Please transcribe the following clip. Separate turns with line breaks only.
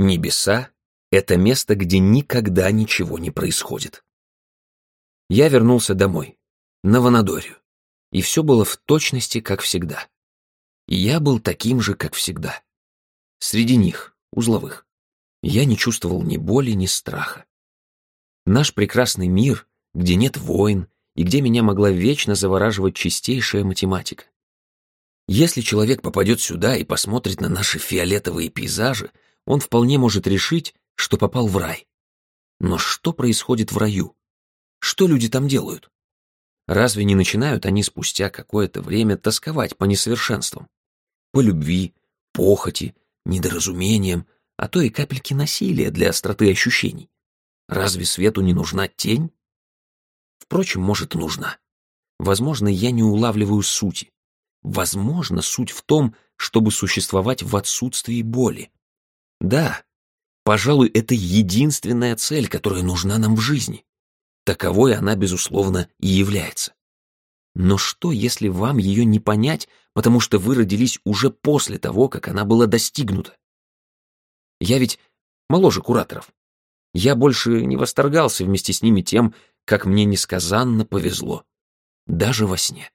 Небеса — это место, где никогда ничего не происходит. Я вернулся домой, на Ванадорию, и все было в точности, как всегда. И я был таким же, как всегда. Среди них, узловых, я не чувствовал ни боли, ни страха. Наш прекрасный мир, где нет войн и где меня могла вечно завораживать чистейшая математика. Если человек попадет сюда и посмотрит на наши фиолетовые пейзажи, он вполне может решить, что попал в рай. Но что происходит в раю? Что люди там делают? Разве не начинают они спустя какое-то время тосковать по несовершенствам? По любви, похоти, недоразумениям, а то и капельки насилия для остроты ощущений. Разве свету не нужна тень? Впрочем, может, и нужна. Возможно, я не улавливаю сути. Возможно, суть в том, чтобы существовать в отсутствии боли. Да, пожалуй, это единственная цель, которая нужна нам в жизни. Таковой она, безусловно, и является. Но что, если вам ее не понять, потому что вы родились уже после того, как она была достигнута? Я ведь моложе кураторов. Я больше не восторгался вместе с ними тем, как мне несказанно повезло. Даже во сне.